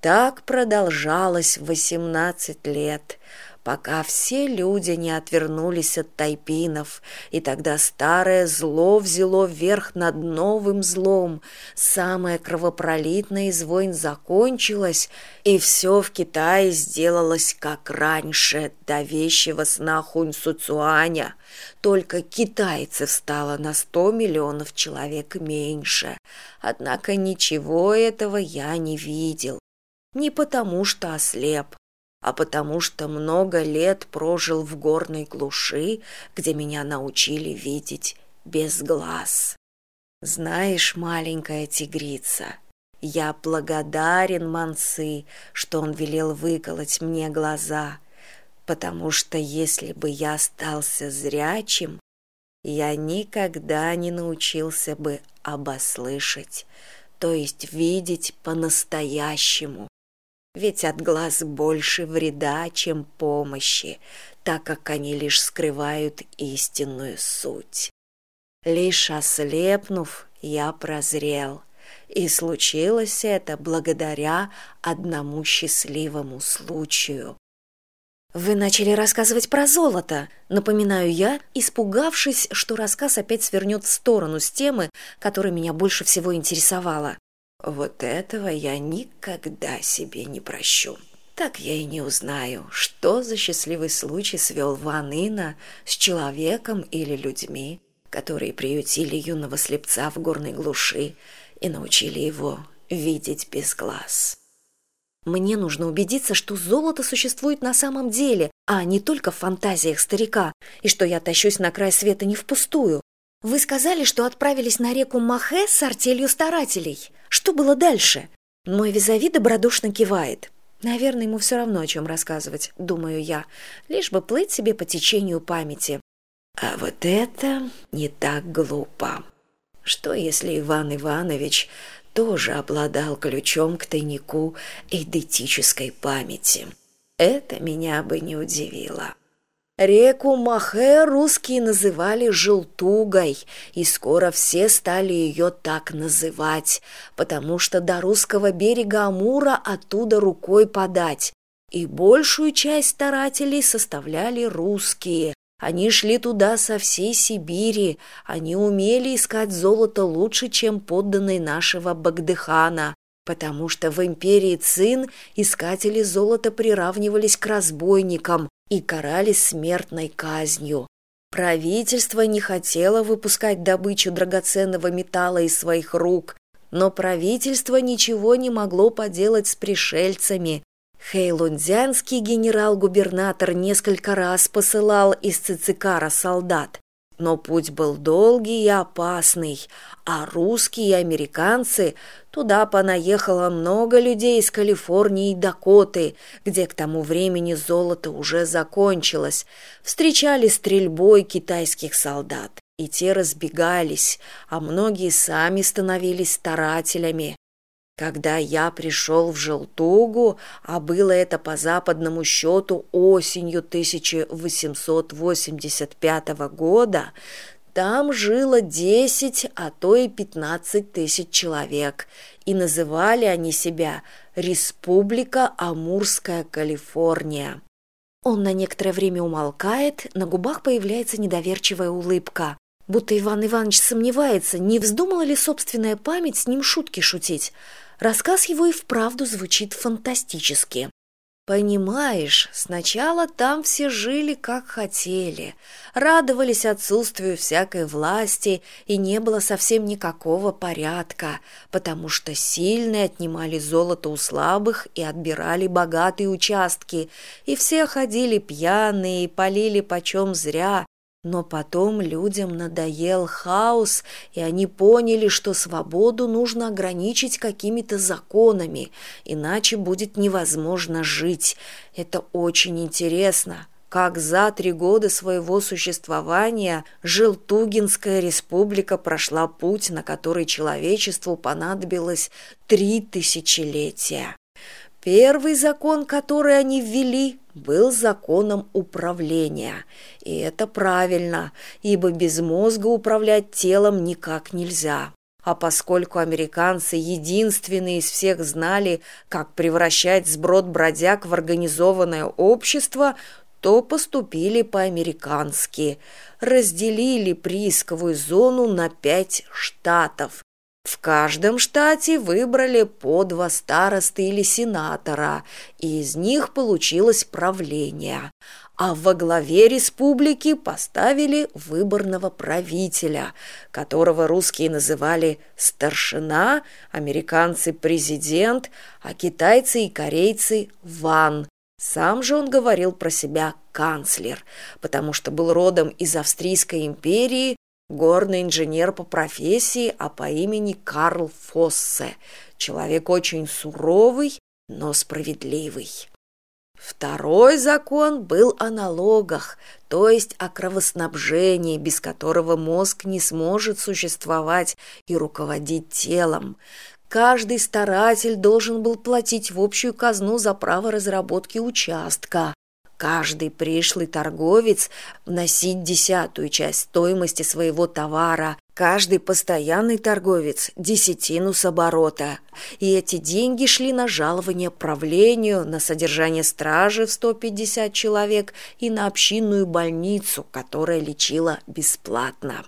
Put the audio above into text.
так продолжалось восемнадцать лет пока все люди не отвернулись от тайпинов и тогда старое зло взяло верх над новым злом. Самое кровопролитное из войн закончилось и все в китае сделалось как раньше до вещего сна хунь суцуаня. Только китайцев стало на сто миллионов человек меньше. Однако ничего этого я не видел не потому что ослеп а потому что много лет прожил в горной глуши где меня научили видеть без глаз. Знаешь маленькая тигрица я благодарен мансы что он велел выколоть мне глаза потому что если бы я остался зрячим я никогда не научился бы обослышать то есть видеть по настоящему ведь от глаз больше вреда чем помощи так как они лишь скрывают истинную суть. Лишь ослепнув я прозрел и случилось это благодаря одному счастливому случаю. Вы начали рассказывать про золото напоминаю я испугавшись что рассказ опять свернет в сторону с темы которая меня больше всего интересовала вот этого я никогда себе не прощу. Так я и не узнаю, что за счастливый случай свел Ван Ина с человеком или людьми, которые приютили юного слепца в горной глуши и научили его видеть без глаз. Мне нужно убедиться, что золото существует на самом деле, а не только в фантазиях старика, и что я тащусь на край света не впустую. Вы сказали, что отправились на реку Махе с артелью старателей. Что было дальше? Мой визави добродушно кивает. Наверное, ему все равно, о чем рассказывать, думаю я, лишь бы плыть себе по течению памяти. А вот это не так глупо. Что, если Иван Иванович тоже обладал ключом к тайнику эйдетической памяти? Это меня бы не удивило. Реку Махе русские называли Желтугой, и скоро все стали ее так называть, потому что до русского берега Амура оттуда рукой подать, и большую часть старателей составляли русские. Они шли туда со всей Сибири, они умели искать золото лучше, чем подданные нашего Багдыхана, потому что в империи Цин искатели золота приравнивались к разбойникам, и карались смертной казнью. Правительство не хотело выпускать добычу драгоценного металла из своих рук, но правительство ничего не могло поделать с пришельцами. Хейлундзянский генерал-губернатор несколько раз посылал из Цицикара солдат, но путь был долгий и опасный, а русские и американцы туда понаехало много людей из калифорнии и дакоты где к тому времени золото уже закончилось. Встречали стрельбой китайских солдат и те разбегались а многие сами становились старателями когда я пришел в желтугу а было это по западному счету осенью 1885 года там жило десять а то и пятнадцать тысяч человек. И называли они себя республика амурская калифорния он на некоторое время умолкает на губах появляется недоверчивая улыбка будто иван иванович сомневается не вздумала ли собственная память с ним шутки шутить. Рассказ его и вправду звучит фантастически. Понимаешь сначала там все жили как хотели радовались отсутствию всякой власти и не было совсем никакого порядка потому что сильные отнимали золото у слабых и отбирали богатые участки и все ходили пьяные и полили почем зря но потом людям надоел хаос и они поняли что свободу нужно ограничить какими то законами иначе будет невозможно жить. Это очень интересно. Как за три года своего существования желтугинская республика прошла путь на который человечеству понадобилось три тысячелетия Первый закон, который они ввели, был законом управления. И это правильно, ибо без мозга управлять телом никак нельзя. А поскольку американцы единственные из всех знали, как превращать сброд бродяг в организованное общество, то поступили по-американски. Разделили приисковую зону на пять штатов. В каждом штате выбрали по два старосты или сенатора, и из них получилось правление а во главе республики поставили выборного правителя, которого русские называли старшина, американцы президент, а китайцы и корейцы ван. Сам же он говорил про себя канцлер, потому что был родом из Австрийской империи, горный инженер по профессии, а по имени Карл Фоссе, человек очень суровый, но справедливый. Второй закон был о налогах, то есть о кровоснабжении, без которого мозг не сможет существовать и руководить телом. Каждый старатель должен был платить в общую казну за право разработки участка, каждый пришлый торговец вносить десятую часть стоимости своего товара, каждый постоянный торговец – десятину с оборота. И эти деньги шли на жалование правлению, на содержание стражи в 150 человек и на общинную больницу, которая лечила бесплатно.